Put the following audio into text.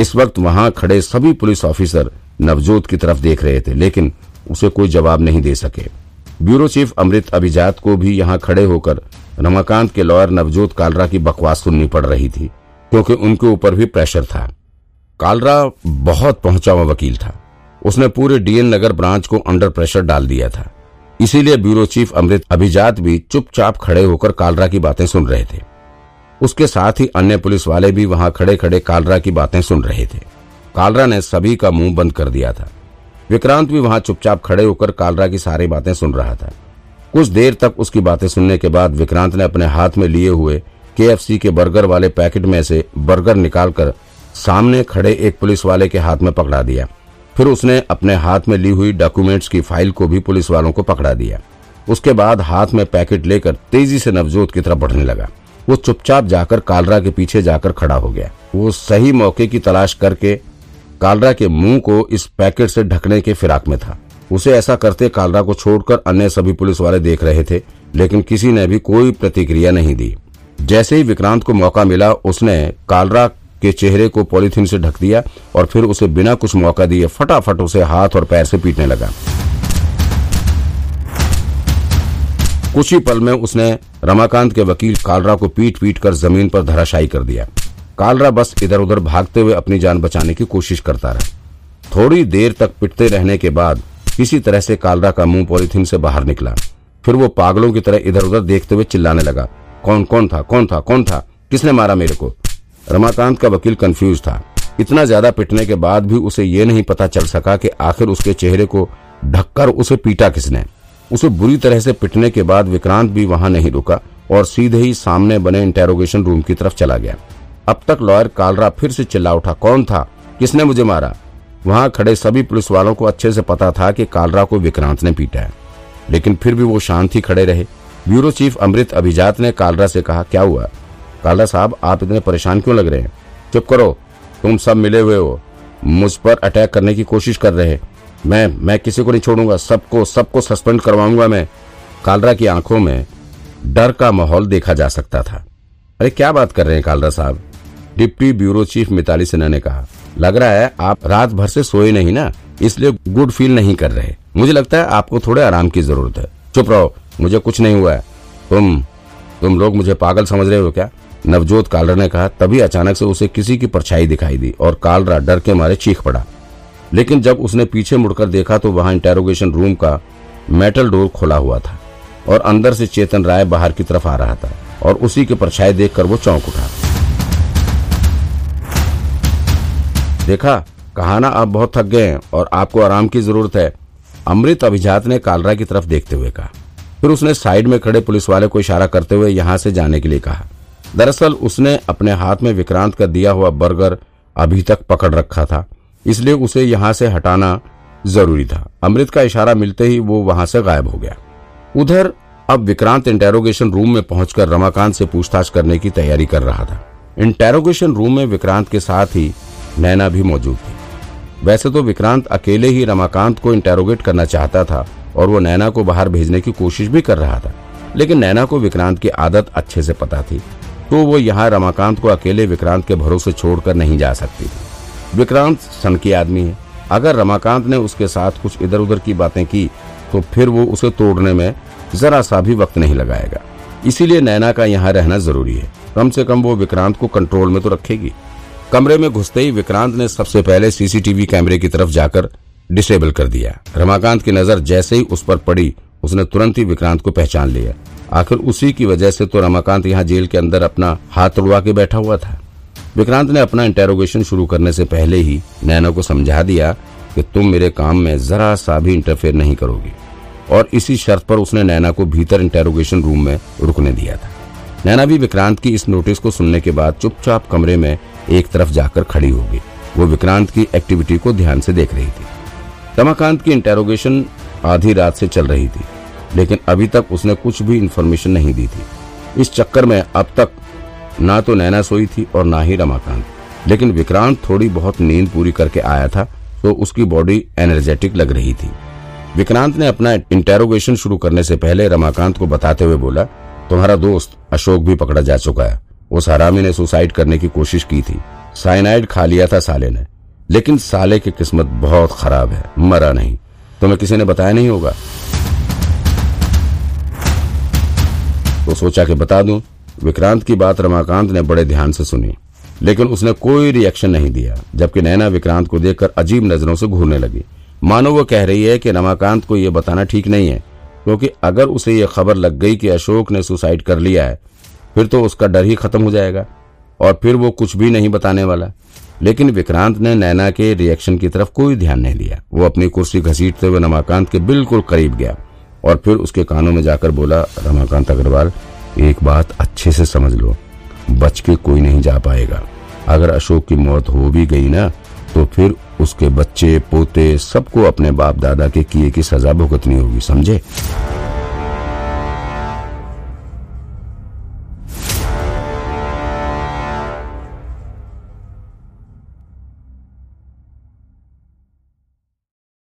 इस वक्त वहाँ खड़े सभी पुलिस ऑफिसर नवजोत की तरफ़ देख रहे थे, लेकिन उसे कोई जवाब नहीं दे सके। ब्यूरो चीफ अमृत अभिजात को भी यहाँ खड़े होकर रमाकांत के लॉयर नवजोत कालरा की बकवास सुननी पड़ रही थी, क्योंकि उनके ऊपर भी प्रेशर था। कालरा बहुत पहुँचा हुआ वकील था। उसने पूरे डीएन नगर ब्रांच को अंडर प्रेशर डाल दिया था। इसीलिए ब्यूरो चीफ अमृत अभिजात भी चुपचाप खड़े होकर कालरा की बातें सुन रहे थे। उसके साथ ही अन्य पुलिस वाले भी वहाँ खड़े खड़े कालरा की बातें सुन रहे थे। कालरा ने सभी का मुँह बंद कर दिया था। विक्रांत भी वहाँ चुपचाप खड़े होकर कालरा की सारी बातें सुन रहा था। कुछ देर तक उसकी बातें सुनने के बाद विक्रांत ने अपने हाथ में लिए हुए केएफसी के बर्गर वाले पैकेट में से बर्गर निकालकर सामने खड़े एक पुलिस वाले के हाथ में पकड़ा दिया। फिर उसने अपने हाथ में ली हुई डॉक्यूमेंट्स की फ़ाइल को भी पुलिस वालों को पकड़ा दिया। उसके बाद हाथ में पैकेट लेकर तेज़ी से नवजोत की तरफ़ बढ़ने लगा। वो चुपचाप जाकर कालरा के पीछे जाकर खड़ा हो गया। वो सही मौके की तलाश करके कालरा के मुँह को इस पैकेट से ढकने के फिराक में था। उसे ऐसा करते कालरा को छोड़कर अन्य सभी पुलिस वाले देख रहे थे, लेकिन किसी ने भी कोई प्रतिक्रिया नहीं दी। जैसे ही विक्रांत को मौका मिला, उसने कालरा के चेहरे को पॉलिथीन से ढक दिया और फिर उसे बिना कुछ मौका दिए फटाफट उसे हाथ और पैर से पीटने लगा। कुछ ही पल में उसने रमाकांत के वकील कालरा को पीट पीट कर ज़मीन पर धराशायी कर दिया। कालरा बस इधर उधर भागते हुए अपनी जान बचाने की कोशिश करता रहा। थोड़ी देर तक पिटते रहने के बाद किसी तरह से कालरा का मुँह पॉलिथीन से बाहर निकला। फिर वो पागलों की तरह इधर उधर देखते हुए चिल्लाने लगा, कौन कौन था कौन था कौन था? किसने मारा मेरे को? रमाकांत का वकील कंफ्यूज था। इतना ज़्यादा पिटने के बाद भी उसे ये नहीं पता चल सका कि आखिर उसके चेहरे को ढककर उसे पीटा किसने। उसे बुरी तरह से पिटने के बाद विक्रांत भी वहाँ नहीं रुका और सीधे ही सामने बने इंटेरोगेशन रूम की तरफ़ चला गया। अब तक लॉयर कालरा फिर से चिल्ला उठा, कौन था? किसने मुझे मारा? वहाँ खड़े सभी पुलिस वालों को अच्छे से पता था कि कालरा को विक्रांत ने पीटा है। लेकिन फिर भी वो शांत खड़े रहे। ब्यूरो चीफ अमृत अभिजात ने कालरा से कहा, क्या हुआ? कालरा साहब, आप इतने परेशान क्यों लग रहे हैं? चुप करो, तुम सब मिले हुए हो। मुझ पर अटैक करने की कोशिश कर रहे मैं मैं किसी को नहीं छोड़ूँगा, सबको सबको सस्पेंड करवाऊँगा मैं। कालरा की आँखों में डर का माहौल देखा जा सकता था। अरे क्या बात कर रहे हैं कालरा साहब? Deputy bureau chief Mitali Sinha ने कहा। लग रहा है आप रात भर से सोए नहीं ना, इसलिए गुड फील नहीं कर रहे। मुझे लगता है आपको थोड़े आराम की ज़रूरत है। चुप रहो, मुझे कुछ नहीं हुआ है। तुम तुम लोग मुझे पागल समझ रहे हो क्या? नवजोत कालरा ने कहा, तभी अचानक से उसे किसी की परछाई दिखाई दी और कालरा डर के मारे चीख पड़ा। लेकिन जब उसने पीछे मुड़कर देखा तो वहाँ इंटेरोगेशन रूम का मेटल डोर खुला हुआ था और अंदर से चेतन राय बाहर की तरफ़ आ रहा था और उसी के परछाई देखकर वो चौंक उठा। देखा कहा ना आप बहुत थक गए हैं और आपको आराम की ज़रूरत है, अमृत अभिजात ने कालरा की तरफ़ देखते हुए कहा। फिर उसने साइड में खड़े पुलिस वाले को इशारा करते हुए यहाँ से जाने के लिए कहा। दरअसल उसने अपने हाथ में विक्रांत का दिया हुआ बर्गर अभी तक पकड़ रखा था। इसलिए उसे यहाँ से हटाना ज़रूरी था। अमृत का इशारा मिलते ही वो वहाँ से गायब हो गया। उधर अब विक्रांत इंटेरोगेशन रूम में पहुंचकर रमाकांत से पूछताछ करने की तैयारी कर रहा था। इंटेरोगेशन रूम में विक्रांत के साथ ही नैना भी मौजूद थी। वैसे तो विक्रांत अकेले ही रमाकांत को इंटेरोगेट करना चाहता था और वो नैना को बाहर भेजने की कोशिश भी कर रहा था। लेकिन नैना को विक्रांत की आदत अच्छे से पता थी तो वो यहाँ रमाकांत को अकेले विक्रांत के भरोसे छोड़कर नहीं जा सकती थी। विक्रांत सनकी आदमी है। अगर रमाकांत ने उसके साथ कुछ इधर उधर की बातें की तो फिर वो उसे तोड़ने में जरा सा भी वक्त नहीं लगाएगा। इसीलिए नैना का यहाँ रहना ज़रूरी है। कम से कम वो विक्रांत को कंट्रोल में तो रखेगी। कमरे में घुसते ही विक्रांत ने सबसे पहले सीसीटीवी कैमरे की तरफ़ जाकर डिसेबल कर दिया। रमाकांत की नज़र जैसे ही उस पर पड़ी, उसने तुरंत ही विक्रांत को पहचान लिया। आखिर उसी की वजह से तो रमाकांत यहाँ जेल के अंदर अपना हाथ तोड़वा के बैठा हुआ था। विक्रांत ने अपना इंटेरोगेशन शुरू करने से पहले ही नैना को समझा दिया कि तुम मेरे काम में जरा सा भी इंटरफेयर नहीं करोगी। और इसी शर्त पर उसने नैना को भीतर इंटेरोगेशन रूम में रुकने दिया था। नैना भी विक्रांत की इस नोटिस को सुनने के बाद चुपचाप कमरे में एक तरफ़ जाकर खड़ी हो गई। वो विक्रांत की एक्टिविटी को ध्यान से देख रही थी। रमाकांत की इंटेरोगेशन आधी रात से चल रही थी, लेकिन अभी तक उसने कुछ भी इन्फॉर्मेशन नहीं दी थी। इस चक्कर में अब तक ना तो नैना सोई थी और ना ही रमाकांत। लेकिन विक्रांत थोड़ी बहुत नींद पूरी करके आया था तो उसकी बॉडी एनर्जेटिक लग रही थी। विक्रांत ने अपना इंटेरोगेशन शुरू करने से पहले रमाकांत को बताते हुए बोला, तुम्हारा दोस्त अशोक भी पकड़ा जा चुका है। उस हरामी ने सुसाइड करने की कोशिश की थी। साइनाइड खा लिया था साले ने। लेकिन साले की किस्मत बहुत खराब है, मरा नहीं। तुम्हें किसी ने बताया नहीं होगा? तो सोचा कि बता दूँ विक्रांत की बात रमाकांत ने बड़े ध्यान से सुनी, लेकिन उसने कोई रिएक्शन नहीं दिया, जबकि नैना विक्रांत को देखकर अजीब नज़रों से घूरने लगी। मानो वो कह रही है कि रमाकांत को यह बताना ठीक नहीं है, क्योंकि अगर उसे यह खबर लग गई कि अशोक ने सुसाइड कर लिया है, फिर तो उसका डर ही खत्म हो जाएगा, और फिर वो कुछ भी नहीं बताने वाला। लेकिन विक्रांत ने नैना के रिएक्शन की तरफ़ कोई ध्यान नहीं दिया। वो अपनी कुर्सी घसीटते हुए रमाकांत के बिल्कुल करीब गया, और फिर उसके कानों में जाकर बोला, रमाकांत अग्रवाल एक बात अच्छे से समझ लो, बच के कोई नहीं जा पाएगा। अगर अशोक की मौत हो भी गई ना तो फिर उसके बच्चे, पोते सबको अपने बाप दादा के किए की सजा भुगतनी होगी, समझे?